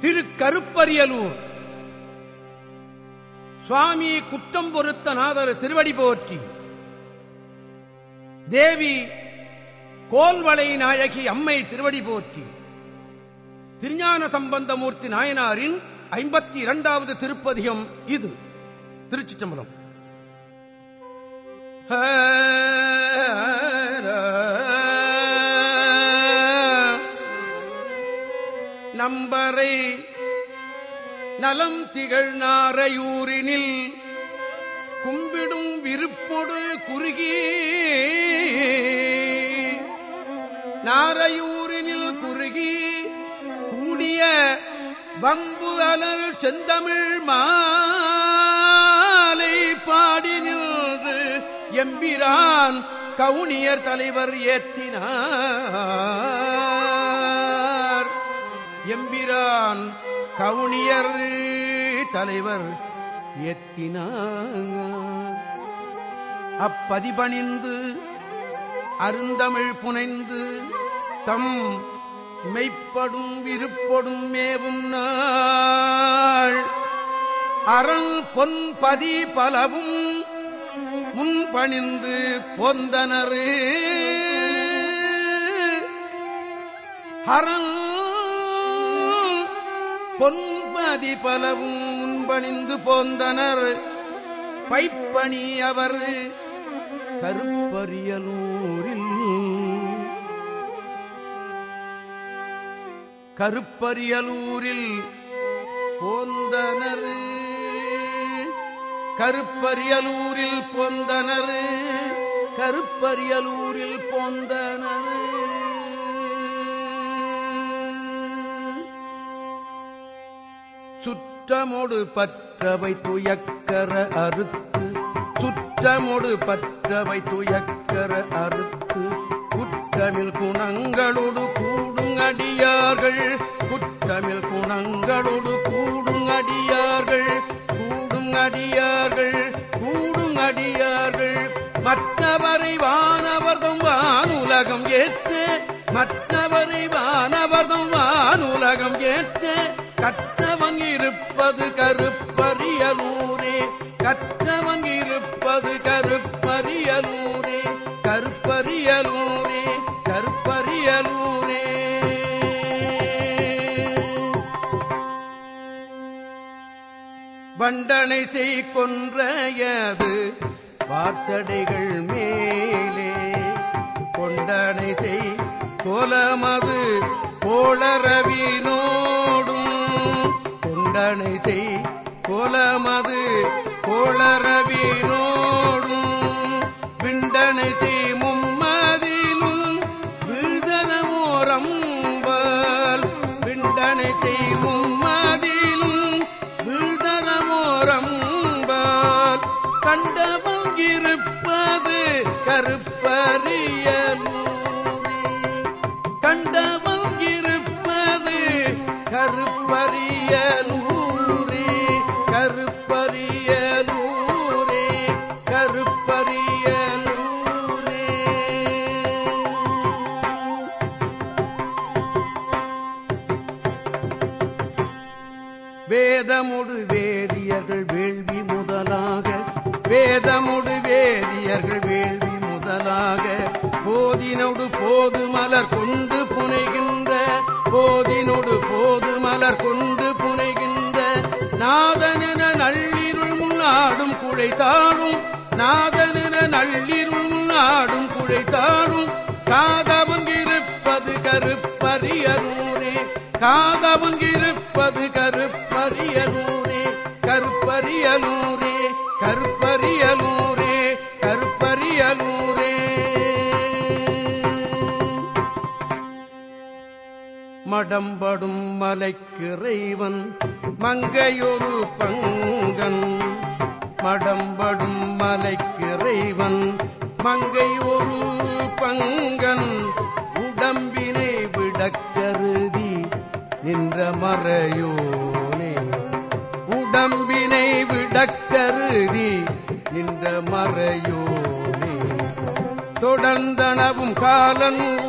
திரு கருப்பரியலூர் சுவாமி குற்றம் பொருத்த நாதர் திருவடி போற்றி. தேவி கோல்வளை நாயகி அம்மை திருவடி போற்றி. திருஞான சம்பந்தமூர்த்தி நாயனாரின் ஐம்பத்தி இரண்டாவது திருப்பதிகம் இது. திருச்சிற்றம்பலம். நம்பரை நலம் திகழ் நாரையூரினில் கும்பிடும் விருப்பொடு குறுகி நாரையூரினில் குறுகி கூடிய வம்பு அலர் செந்தமிழ் மாலை பாடி நின்று எம்பிரான் கவுனியர் தலைவர் ஏத்தினார். எம்பிரான் கவுனியர் தலைவர் ஏத்தினார் அப்பதிபணிந்து அருந்தமிழ் புனைந்து தம் மெய்ப்படும் விருப்படும் மேவும் நாள். அறங் பொன் பதி பலவும் முன்பணிந்து பொந்தனரு. அறங் பொன்பதி பலவும் முன்பணிந்து போந்தனர். பைப்பணி அவர் கருப்பரியலூரில். கருப்பரியலூரில் போந்தனர். கருப்பரியலூரில் போந்தனர். கருப்பரியலூரில் போந்தனர். சுற்றமொடு பற்றவை துயக்கர அறுத்து சுற்றமொடு பற்றவை துயக்கர அறுத்து குற்றமில் குணங்களோடு கூடுங்கடியார்கள் குற்றமில் குணங்களோடு கூடுங்கடியார்கள் கூடுங்கடியார்கள் கூடுங்கடியார்கள் மற்றவரை வானவர்தம் வானுலகம் ஏற்று மற்ற வண்டனை செய் கொன்றையது. வார்சடைகள் மேலே கொண்டனை செய் கோலமது கோளரவினோடும். கொண்டனை செய் கோலமது கோளரவினோ வேதமுடு வேதியர்கள் வேள்வி முதலாக. போதினோடு போது மலர் கொண்டு புனைகின்ற. போதினோடு போது மலர் கொண்டு புனைகின்ற. நாதனென நள்ளிருள் முன்னாடும் குழைத்தாடும் நாதனென நள்ளிருள் முன்னாடும் குழைத்தாடும் காதவன் இருப்பது கருப்பரியனூரே. காதவன் இருப்பது கருப்பரியனூரே. கருப்பரியனூரே. கரு மடம்படும் மலைக்கிறைவன் மங்கையொரு பங்கன். மடம்படும் மலைக்கிறைவன் மங்கையொரு பங்கன். உடம்பினை விடக்கருதி நின்ற மறையோனே. உடம்பினை விடக்கருதி நின்ற மறையோனே. தொடர்ந்தனவும் காலன்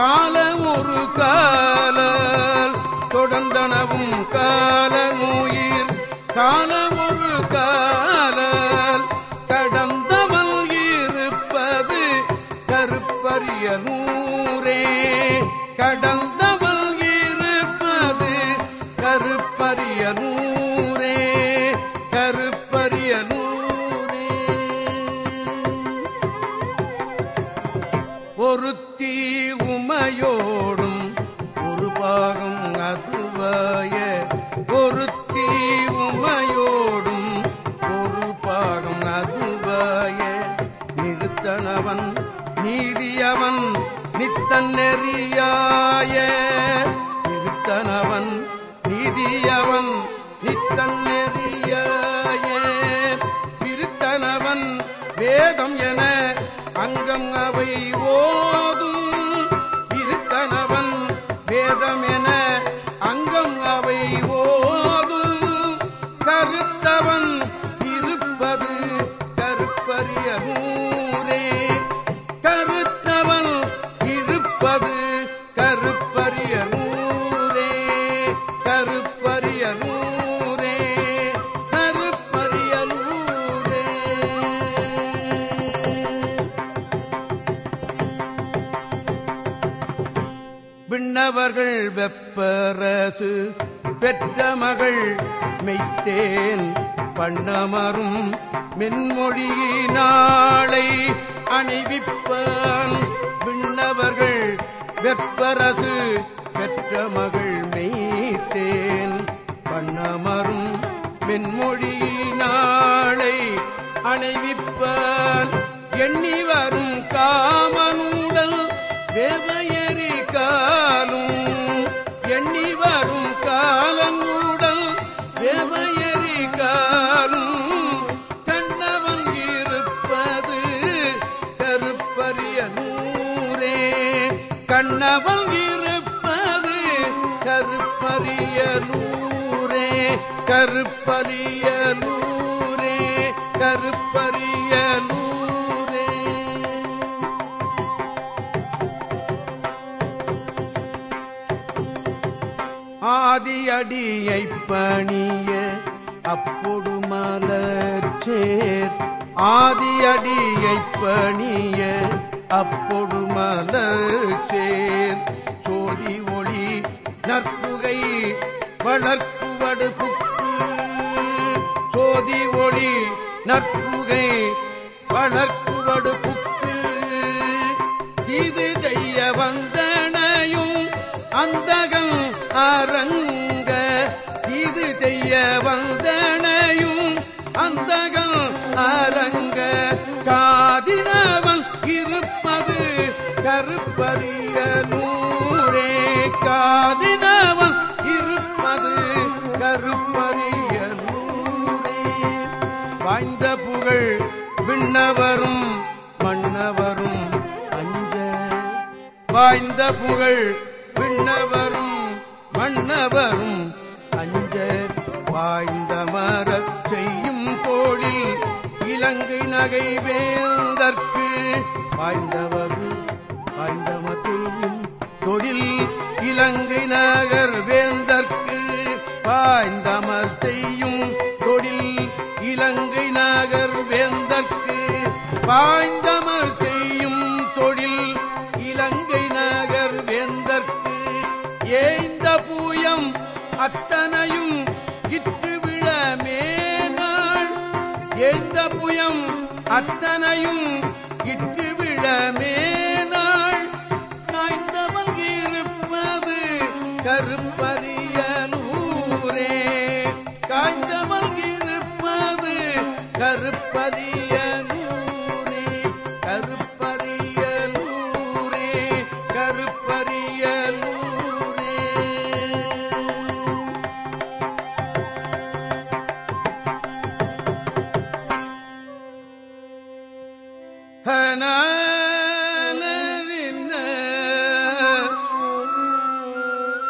உயிர் ஒரு காலல் தொடர்ந்தனவும் காலமுயிர் காலமொரு காலல் கடந்தவள் இருப்பது கருப்பரிய நூரே கடந்தவள் இருப்பது கருப்பரிய நூரே கருப்ப உமையோடும் ஒரு பாகம் அதுவாய ஒருத்தி உமையோடும் ஒரு பாகம் அதுவாய நிறுத்தனவன் நீதியவன் நித்தன் நெறியாய நிறுத்தனவன் விண்ணவர்கள் வெப்பரசு பெற்ற மகள் மெய்த்தேன் பண்ணமரும் மென்மொழியினாளை அணிவிப்பான் விண்ணவர்கள் வெப்பரசு பெற்ற மகள் கண்ணவன் இருப்பது கருப்பரிய நூரே கருப்பரிய நூரே கருப்பரிய நூரே ஆதியடியை பணிய அப்பொடு மலர்ச்சேர் ஆதியடியை பணிய அப்பொடு மலர்ச்சேர் வளர்ப்புவடு புக்கு சோதி ஒளி நற்புகை வளர்ப்புவடு புக்கு இது செய்ய வந்தனையும் அந்தகம் அரங்க. இது செய்ய வந்தனையும் அந்தகம் அரங்க. காதினவன் இருப்பது கருப்பறிய நூரே காதி வாய்ந்த விண்ணவரும் மன்னவரும் அஞ்ச. வாய்ந்த புகழ் விண்ணவரும் மன்னவரும் அஞ்ச. வாய்ந்த மரச் செய்யும் தோழில் இலங்கை நகை வேந்தற்கு. வாய்ந்தவரும் வாய்ந்தம செய்யும் தொழில் இலங்கை நகர் வே அத்தனையும் இற்று விழமேனாள் காய்ந்தவன் இருப்பது கருப்பரிய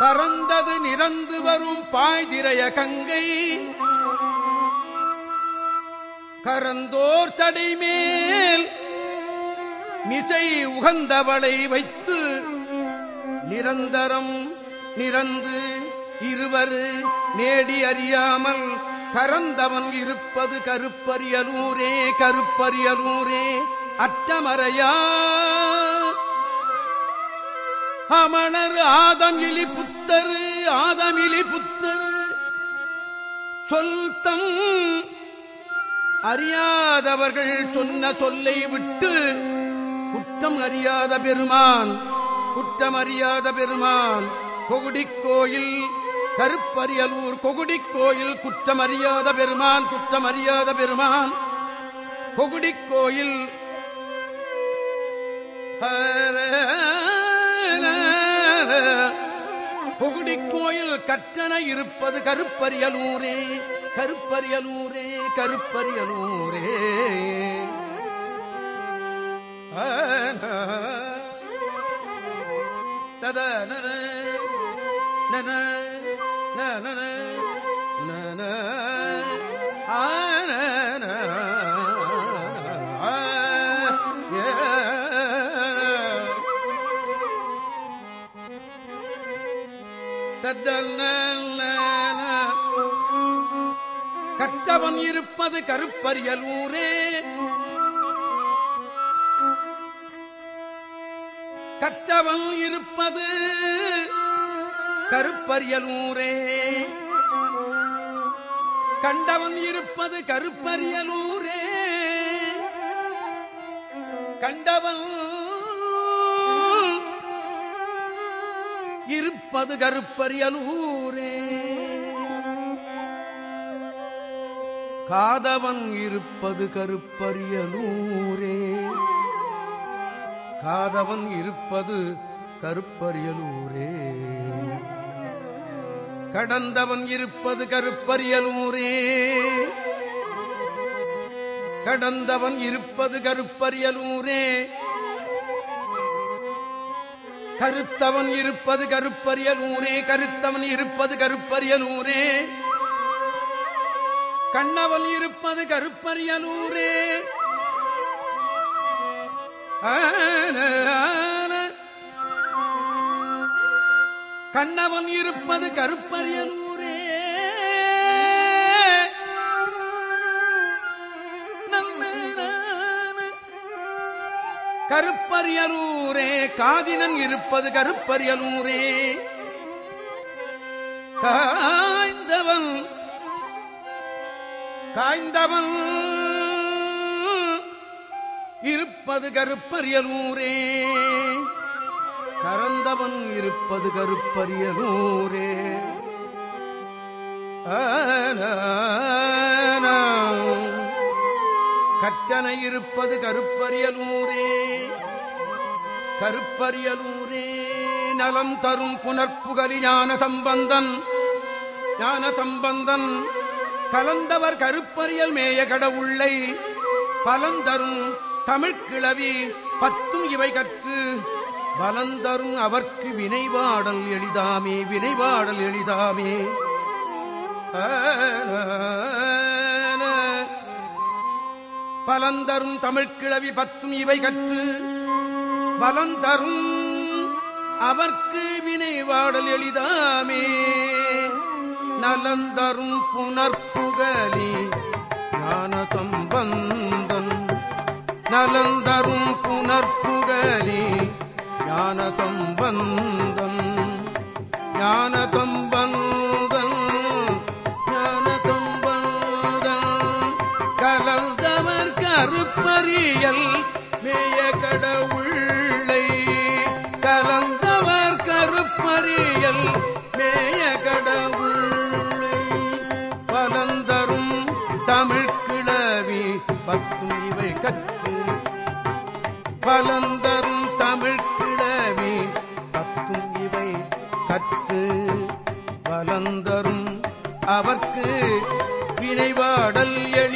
பறந்தது நிறந்து வரும் பாய்திரைய கங்கை. கரந்தோர் சடைமேல் மிசை உகந்தவளை வைத்து நிரந்தரம் நிறந்து இருவர் நேடி அறியாமல் கரந்தவன் இருப்பது கருப்பரியலூரே கருப்பரியலூரே. அற்றமறையா அமணர் ஆதமிலி புத்தர் ஆதமிலி புத்தர். சொல்தம் அறியாதவர்கள் சொன்ன சொல்லை விட்டு குற்றம் அறியாத பெருமான் குற்றம் அறியாத பெருமான். கொகுடிக் கோயில் கருப்பரியலூர் கொகுடிக் கோயில் குற்றம் அறியாத பெருமான் குற்றம் அறியாத பெருமான். கொகுடிக் கோயில் புகுடிக் கோயில் கற்றன இருப்பது கருப்பரியலூரே கருப்பரியலூரே கருப்பரியலூரே தத நன நன உமது கருப்பரியலூரே. கற்றவன் இருப்பது கருப்பரியலூரே. கண்டவன் இருப்பது கருப்பரியலூரே. கண்டவன் இருப்பது கருப்பரியலூரே. காதவன் இருப்பது கருப்பரியலூரே காதவன் இருப்பது கருப்பரியலூரே கடந்தவன் இருப்பது கருப்பரியலூரே கடந்தவன் இருப்பது கருப்பரியலூரே கருத்தவன் இருப்பது கருப்பரியலூரே கருத்தவன் இருப்பது கருப்பரியலூரே கண்ணவல் இருப்பது கருப்பரியலூரே. கண்ணவன் இருப்பது கருப்பரியலூரே. கருப்பரியலூரே காதினன் இருப்பது கருப்பரியலூரே. கா காய்ந்தவன் இருப்பது கருப்பரியலூரே கறந்தவன் இருப்பது கருப்பரியலூரே கற்றனை இருப்பது கருப்பரியலூரே கருப்பரியலூரே நலம் தரும் புனற்புகலி ஞான சம்பந்தன் ஞான சம்பந்தன் கலந்தவர் கருப்பறியல் மேய கடவுள்ளை பலந்தரும் தமிழ்கிழவி பத்தும் இவை கற்று பலந்தரும் அவர்க்கு வினைவாடல் எளிதாமே வினைவாடல் எளிதாமே. பலந்தரும் தமிழ்கிழவி பத்தும் இவை கற்று பலந்தரும் அவர்க்கு வினைவாடல் எளிதாமே. நலந்தரும் புனர்ப்புகலி ஞான சம்பந்தன். நலந்தரும் புனர்ப்புகலி அவர்க்கு வினைவாடல் எளிதாமே